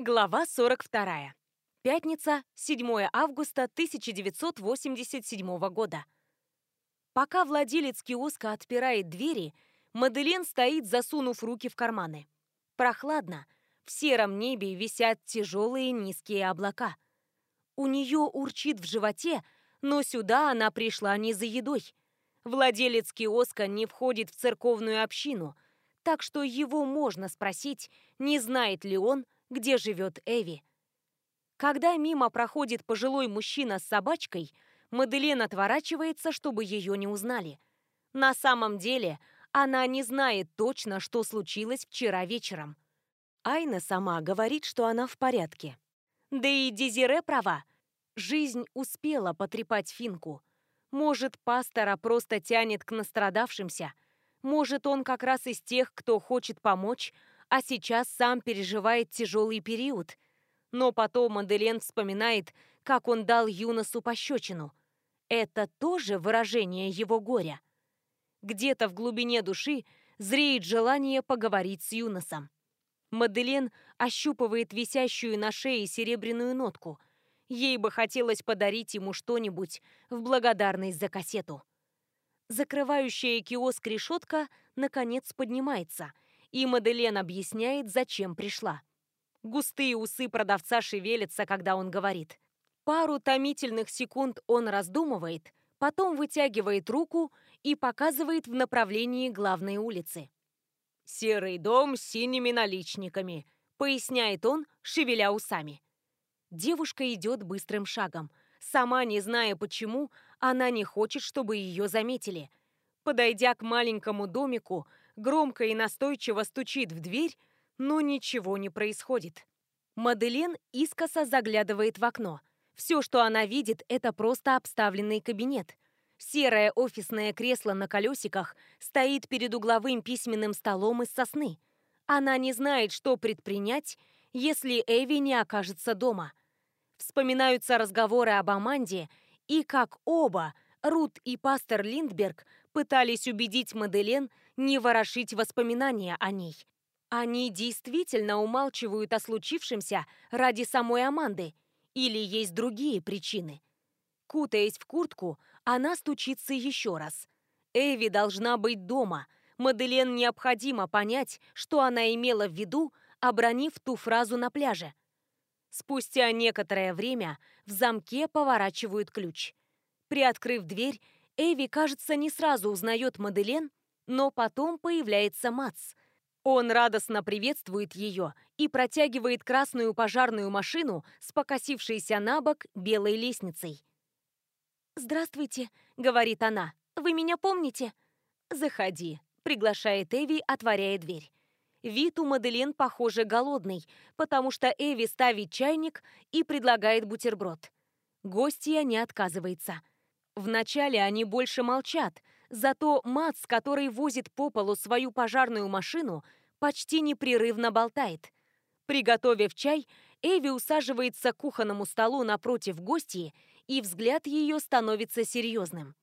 Глава 42. Пятница, 7 августа 1987 года. Пока владелец киоска отпирает двери, Маделен стоит, засунув руки в карманы. Прохладно. В сером небе висят тяжелые низкие облака. У нее урчит в животе, но сюда она пришла не за едой. Владелец киоска не входит в церковную общину, так что его можно спросить, не знает ли он, где живет Эви. Когда мимо проходит пожилой мужчина с собачкой, Маделен отворачивается, чтобы ее не узнали. На самом деле, она не знает точно, что случилось вчера вечером. Айна сама говорит, что она в порядке. Да и Дезире права. Жизнь успела потрепать Финку. Может, пастора просто тянет к настрадавшимся. Может, он как раз из тех, кто хочет помочь, а сейчас сам переживает тяжелый период. Но потом Маделен вспоминает, как он дал Юносу пощечину. Это тоже выражение его горя. Где-то в глубине души зреет желание поговорить с Юносом. Маделен ощупывает висящую на шее серебряную нотку. Ей бы хотелось подарить ему что-нибудь в благодарность за кассету. Закрывающая киоск решетка наконец поднимается – и Маделен объясняет, зачем пришла. Густые усы продавца шевелятся, когда он говорит. Пару томительных секунд он раздумывает, потом вытягивает руку и показывает в направлении главной улицы. «Серый дом с синими наличниками», — поясняет он, шевеля усами. Девушка идет быстрым шагом. Сама не зная почему, она не хочет, чтобы ее заметили. Подойдя к маленькому домику, громко и настойчиво стучит в дверь, но ничего не происходит. Маделен искоса заглядывает в окно. Все, что она видит, это просто обставленный кабинет. Серое офисное кресло на колесиках стоит перед угловым письменным столом из сосны. Она не знает, что предпринять, если Эви не окажется дома. Вспоминаются разговоры об Аманде и как оба, Рут и пастор Линдберг, пытались убедить Маделен не ворошить воспоминания о ней. Они действительно умалчивают о случившемся ради самой Аманды, или есть другие причины. Кутаясь в куртку, она стучится еще раз. Эви должна быть дома. Маделен необходимо понять, что она имела в виду, обронив ту фразу на пляже. Спустя некоторое время в замке поворачивают ключ. Приоткрыв дверь, Эви, кажется, не сразу узнает Маделен, но потом появляется Мац. Он радостно приветствует ее и протягивает красную пожарную машину с покосившейся на бок белой лестницей. «Здравствуйте», — говорит она. «Вы меня помните?» «Заходи», — приглашает Эви, отворяя дверь. Вид у Маделен, похоже, голодный, потому что Эви ставит чайник и предлагает бутерброд. Гостья не отказывается. Вначале они больше молчат, зато Мац, который возит по полу свою пожарную машину, почти непрерывно болтает. Приготовив чай, Эви усаживается к кухонному столу напротив гостьи, и взгляд ее становится серьезным.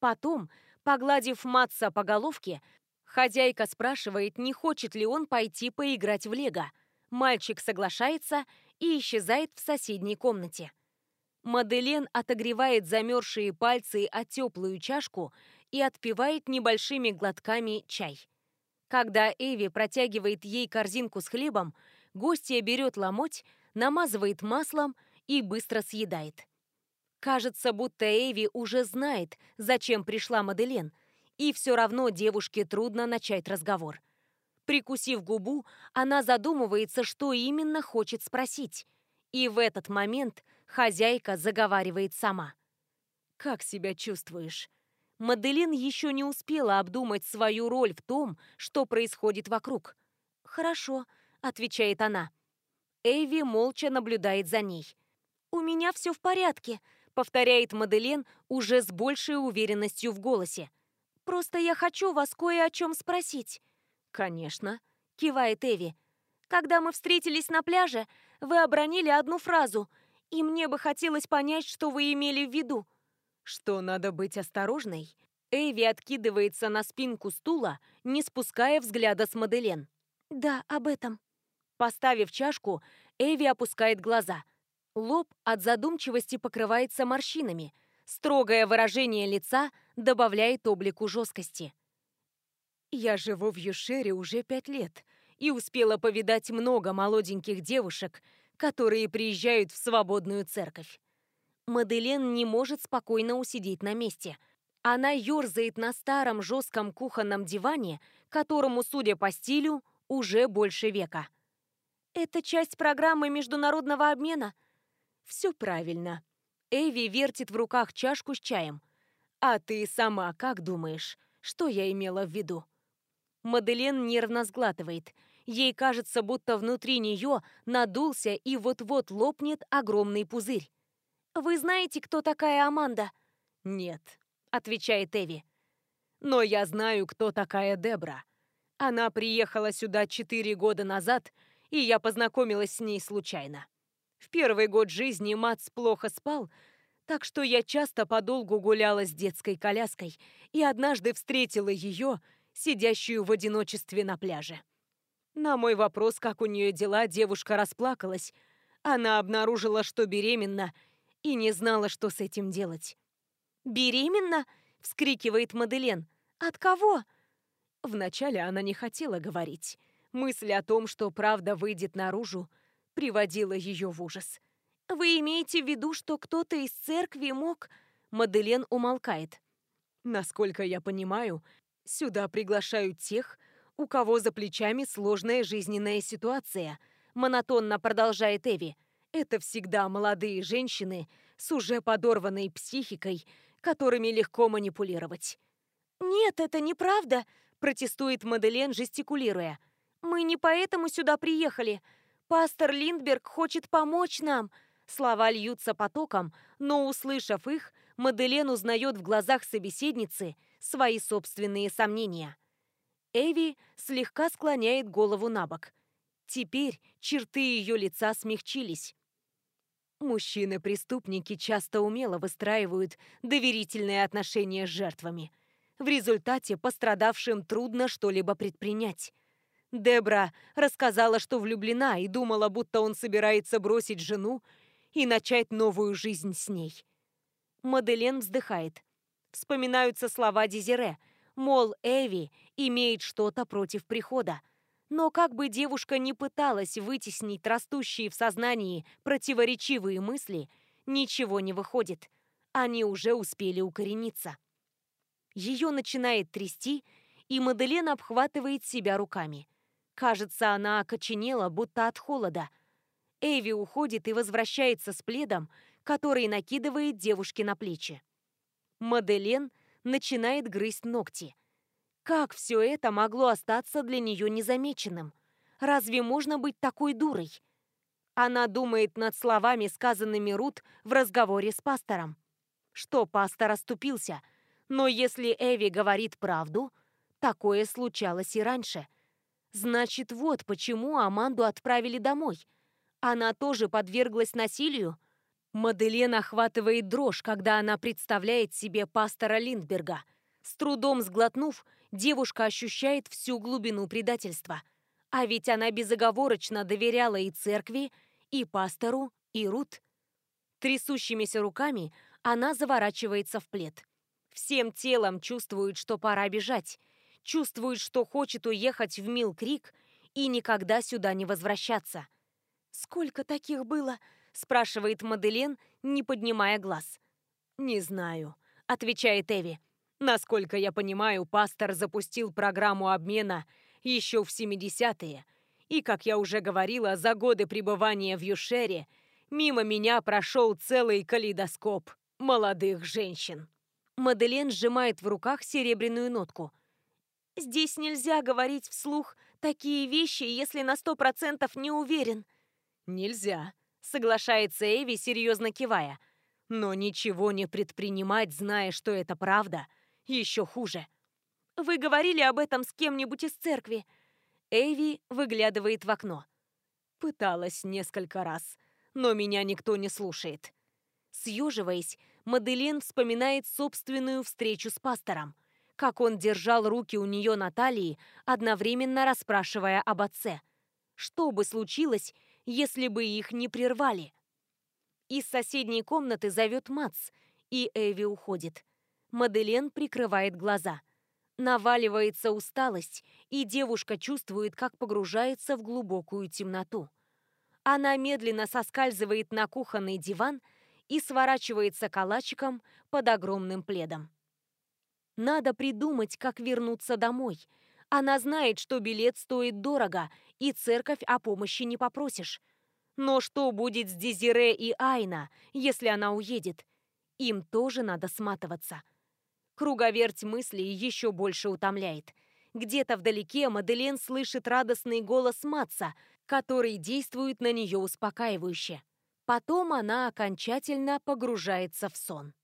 Потом, погладив Матса по головке, хозяйка спрашивает, не хочет ли он пойти поиграть в лего. Мальчик соглашается и исчезает в соседней комнате. Маделен отогревает замерзшие пальцы о теплую чашку и отпивает небольшими глотками чай. Когда Эви протягивает ей корзинку с хлебом, гостья берет ломоть, намазывает маслом и быстро съедает. Кажется, будто Эви уже знает, зачем пришла Маделен, и все равно девушке трудно начать разговор. Прикусив губу, она задумывается, что именно хочет спросить. И в этот момент хозяйка заговаривает сама. «Как себя чувствуешь?» Маделин еще не успела обдумать свою роль в том, что происходит вокруг. «Хорошо», — отвечает она. Эйви молча наблюдает за ней. «У меня все в порядке», — повторяет Маделин уже с большей уверенностью в голосе. «Просто я хочу вас кое о чем спросить». «Конечно», — кивает Эви. «Когда мы встретились на пляже, вы обронили одну фразу — и мне бы хотелось понять, что вы имели в виду. Что надо быть осторожной? Эви откидывается на спинку стула, не спуская взгляда с Маделен. Да, об этом. Поставив чашку, Эви опускает глаза. Лоб от задумчивости покрывается морщинами. Строгое выражение лица добавляет облику жесткости. «Я живу в Юшере уже пять лет и успела повидать много молоденьких девушек, которые приезжают в свободную церковь. Маделен не может спокойно усидеть на месте. Она ерзает на старом жестком кухонном диване, которому, судя по стилю, уже больше века. Это часть программы международного обмена? Все правильно. Эви вертит в руках чашку с чаем. А ты сама как думаешь, что я имела в виду? Маделен нервно сглатывает. Ей кажется, будто внутри нее надулся и вот-вот лопнет огромный пузырь. «Вы знаете, кто такая Аманда?» «Нет», — отвечает Эви. «Но я знаю, кто такая Дебра. Она приехала сюда четыре года назад, и я познакомилась с ней случайно. В первый год жизни Мац плохо спал, так что я часто подолгу гуляла с детской коляской и однажды встретила ее, сидящую в одиночестве на пляже. На мой вопрос, как у нее дела, девушка расплакалась. Она обнаружила, что беременна, и не знала, что с этим делать. «Беременна?» — вскрикивает Маделен. «От кого?» Вначале она не хотела говорить. Мысль о том, что правда выйдет наружу, приводила ее в ужас. «Вы имеете в виду, что кто-то из церкви мог...» Маделен умолкает. «Насколько я понимаю, сюда приглашают тех, у кого за плечами сложная жизненная ситуация», монотонно продолжает Эви. Это всегда молодые женщины с уже подорванной психикой, которыми легко манипулировать. «Нет, это неправда», – протестует Маделен, жестикулируя. «Мы не поэтому сюда приехали. Пастор Линдберг хочет помочь нам». Слова льются потоком, но, услышав их, Маделен узнает в глазах собеседницы свои собственные сомнения. Эви слегка склоняет голову на бок. Теперь черты ее лица смягчились. Мужчины-преступники часто умело выстраивают доверительные отношения с жертвами. В результате пострадавшим трудно что-либо предпринять. Дебра рассказала, что влюблена и думала, будто он собирается бросить жену и начать новую жизнь с ней. Маделен вздыхает. Вспоминаются слова Дезире, мол, Эви имеет что-то против прихода. Но как бы девушка ни пыталась вытеснить растущие в сознании противоречивые мысли, ничего не выходит. Они уже успели укорениться. Ее начинает трясти, и Маделен обхватывает себя руками. Кажется, она окоченела, будто от холода. Эви уходит и возвращается с пледом, который накидывает девушке на плечи. Маделен начинает грызть ногти – как все это могло остаться для нее незамеченным? Разве можно быть такой дурой? Она думает над словами, сказанными Рут в разговоре с пастором. Что пастор оступился? Но если Эви говорит правду, такое случалось и раньше. Значит, вот почему Аманду отправили домой. Она тоже подверглась насилию? Маделен охватывает дрожь, когда она представляет себе пастора Линдберга. С трудом сглотнув, девушка ощущает всю глубину предательства. А ведь она безоговорочно доверяла и церкви, и пастору, и Рут. Трясущимися руками она заворачивается в плед. Всем телом чувствует, что пора бежать. Чувствует, что хочет уехать в Мил-Крик и никогда сюда не возвращаться. «Сколько таких было?» – спрашивает Маделен, не поднимая глаз. «Не знаю», – отвечает Эви. Насколько я понимаю, пастор запустил программу обмена еще в 70-е. И, как я уже говорила, за годы пребывания в Юшере мимо меня прошел целый калейдоскоп молодых женщин. Маделен сжимает в руках серебряную нотку. «Здесь нельзя говорить вслух такие вещи, если на сто процентов не уверен». «Нельзя», — соглашается Эви, серьезно кивая. «Но ничего не предпринимать, зная, что это правда, еще хуже. Вы говорили об этом с кем-нибудь из церкви? Эйви выглядывает в окно. Пыталась несколько раз, но меня никто не слушает. Съеживаясь, Маделин вспоминает собственную встречу с пастором, как он держал руки у нее на талии, одновременно расспрашивая об отце. Что бы случилось, если бы их не прервали. Из соседней комнаты зовет Мац, и Эви уходит. Маделен прикрывает глаза. Наваливается усталость, и девушка чувствует, как погружается в глубокую темноту. Она медленно соскальзывает на кухонный диван и сворачивается калачиком под огромным пледом. Надо придумать, как вернуться домой. Она знает, что билет стоит дорого, и церковь о помощи не попросишь. Но что будет с Дезире и Айна, если она уедет? Им тоже надо сматываться. Круговерть мыслей еще больше утомляет. Где-то вдалеке Маделен слышит радостный голос Матца, который действует на нее успокаивающе. Потом она окончательно погружается в сон.